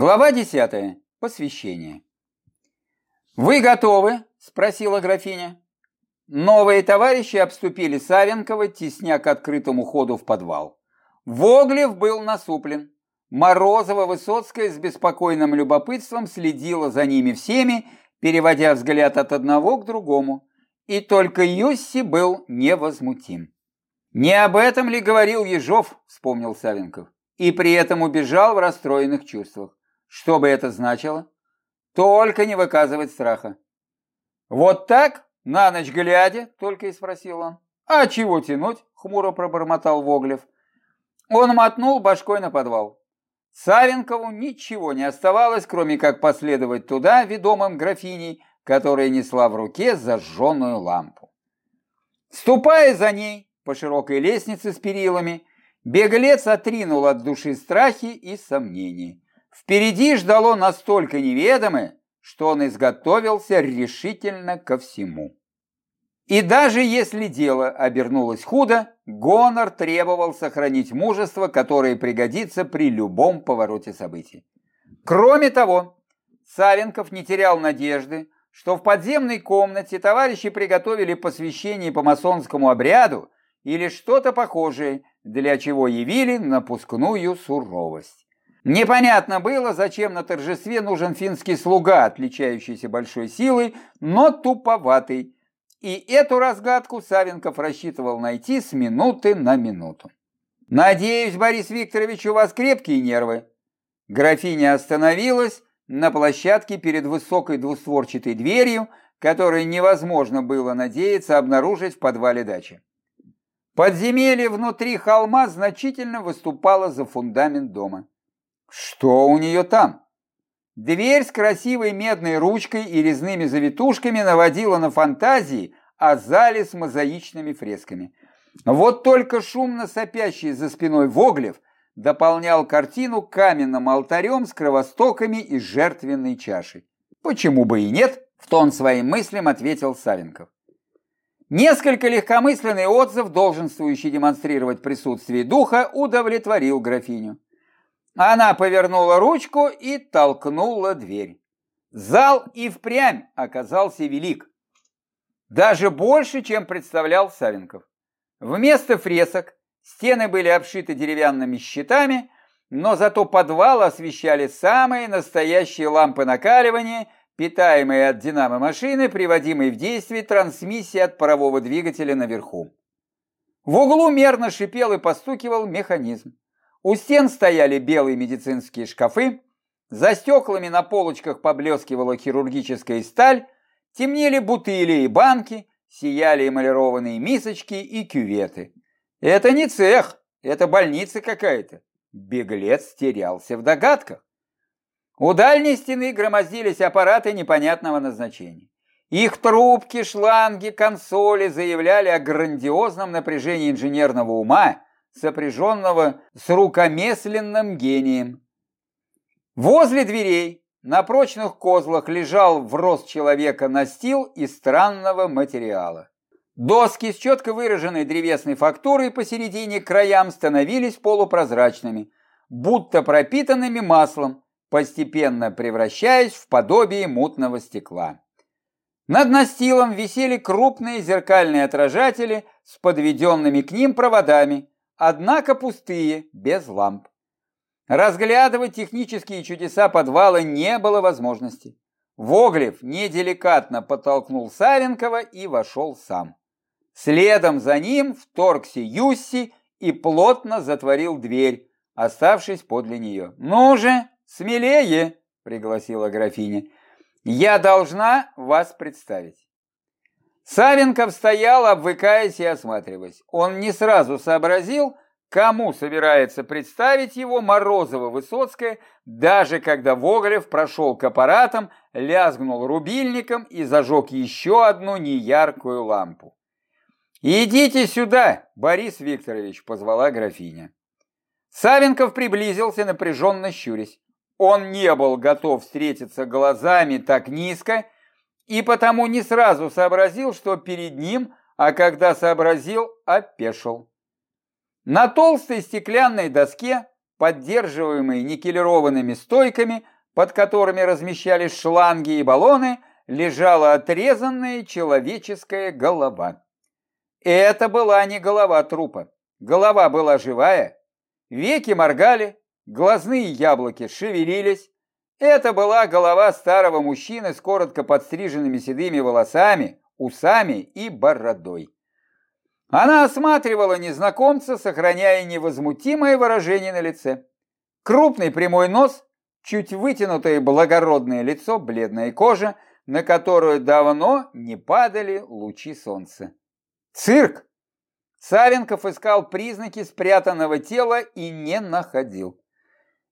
Глава 10. Посвящение. «Вы готовы?» – спросила графиня. Новые товарищи обступили Савенкова, тесня к открытому ходу в подвал. Воглев был насуплен. Морозова-Высоцкая с беспокойным любопытством следила за ними всеми, переводя взгляд от одного к другому. И только Юсси был невозмутим. «Не об этом ли говорил Ежов?» – вспомнил Савенков. И при этом убежал в расстроенных чувствах. Что бы это значило? Только не выказывать страха. Вот так, на ночь глядя, только и спросил он. А чего тянуть? Хмуро пробормотал Воглев. Он мотнул башкой на подвал. Савенкову ничего не оставалось, кроме как последовать туда, ведомым графиней, которая несла в руке зажженную лампу. Ступая за ней по широкой лестнице с перилами, беглец отринул от души страхи и сомнения. Впереди ждало настолько неведомое, что он изготовился решительно ко всему. И даже если дело обернулось худо, Гонор требовал сохранить мужество, которое пригодится при любом повороте событий. Кроме того, Савенков не терял надежды, что в подземной комнате товарищи приготовили посвящение по масонскому обряду или что-то похожее, для чего явили напускную суровость. Непонятно было, зачем на торжестве нужен финский слуга, отличающийся большой силой, но туповатый. И эту разгадку Савенков рассчитывал найти с минуты на минуту. «Надеюсь, Борис Викторович, у вас крепкие нервы?» Графиня остановилась на площадке перед высокой двустворчатой дверью, которую невозможно было надеяться обнаружить в подвале дачи. Подземелье внутри холма значительно выступало за фундамент дома. Что у нее там? Дверь с красивой медной ручкой и резными завитушками наводила на фантазии о зале с мозаичными фресками. Вот только шумно сопящий за спиной Воглев дополнял картину каменным алтарем с кровостоками и жертвенной чашей. Почему бы и нет, в тон своим мыслям ответил Савенков. Несколько легкомысленный отзыв, долженствующий демонстрировать присутствие духа, удовлетворил графиню. Она повернула ручку и толкнула дверь. Зал и впрямь оказался велик. Даже больше, чем представлял Савенков. Вместо фресок стены были обшиты деревянными щитами, но зато подвал освещали самые настоящие лампы накаливания, питаемые от динамо-машины, приводимой в действие трансмиссии от парового двигателя наверху. В углу мерно шипел и постукивал механизм. У стен стояли белые медицинские шкафы, за стеклами на полочках поблескивала хирургическая сталь, темнели бутыли и банки, сияли эмалированные мисочки и кюветы. Это не цех, это больница какая-то. Беглец терялся в догадках. У дальней стены громоздились аппараты непонятного назначения. Их трубки, шланги, консоли заявляли о грандиозном напряжении инженерного ума, сопряженного с рукомесленным гением. Возле дверей на прочных козлах лежал в рост человека настил из странного материала. Доски с четко выраженной древесной фактурой посередине краям становились полупрозрачными, будто пропитанными маслом, постепенно превращаясь в подобие мутного стекла. Над настилом висели крупные зеркальные отражатели с подведенными к ним проводами, однако пустые, без ламп. Разглядывать технические чудеса подвала не было возможности. Воглев неделикатно подтолкнул Савенкова и вошел сам. Следом за ним вторгся Юсси и плотно затворил дверь, оставшись подле нее. «Ну же, смелее!» — пригласила графиня. «Я должна вас представить». Савенков стоял, обвыкаясь и осматриваясь. Он не сразу сообразил, кому собирается представить его Морозова-Высоцкая, даже когда Воголев прошел к аппаратам, лязгнул рубильником и зажег еще одну неяркую лампу. «Идите сюда, Борис Викторович», — позвала графиня. Савенков приблизился, напряженно щурясь. Он не был готов встретиться глазами так низко, и потому не сразу сообразил, что перед ним, а когда сообразил, опешил. На толстой стеклянной доске поддерживаемый никелированными стойками, под которыми размещались шланги и баллоны, лежала отрезанная человеческая голова. Это была не голова трупа. Голова была живая, веки моргали, глазные яблоки шевелились. Это была голова старого мужчины с коротко подстриженными седыми волосами, усами и бородой. Она осматривала незнакомца, сохраняя невозмутимое выражение на лице. Крупный прямой нос, чуть вытянутое благородное лицо, бледная кожа, на которую давно не падали лучи солнца. Цирк! Савенков искал признаки спрятанного тела и не находил.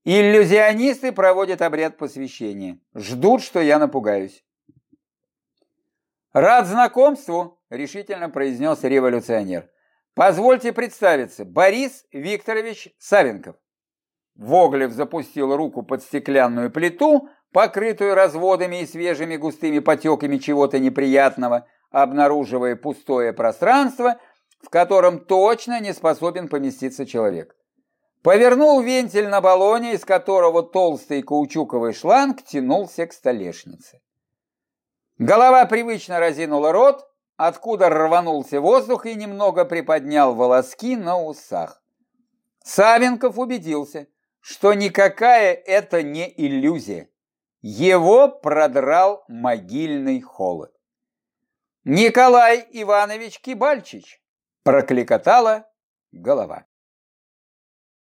Иллюзионисты проводят обряд посвящения. Ждут, что я напугаюсь. «Рад знакомству», — решительно произнес революционер. «Позвольте представиться, Борис Викторович Савенков». Воглев запустил руку под стеклянную плиту, покрытую разводами и свежими густыми потеками чего-то неприятного, обнаруживая пустое пространство, в котором точно не способен поместиться человек. Повернул вентиль на баллоне, из которого толстый каучуковый шланг тянулся к столешнице. Голова привычно разинула рот, откуда рванулся воздух и немного приподнял волоски на усах. Савенков убедился, что никакая это не иллюзия. Его продрал могильный холод. «Николай Иванович Кибальчич!» – прокликотала голова.